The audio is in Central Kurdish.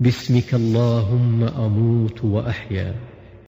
باسمك اللهم أموت وأحيا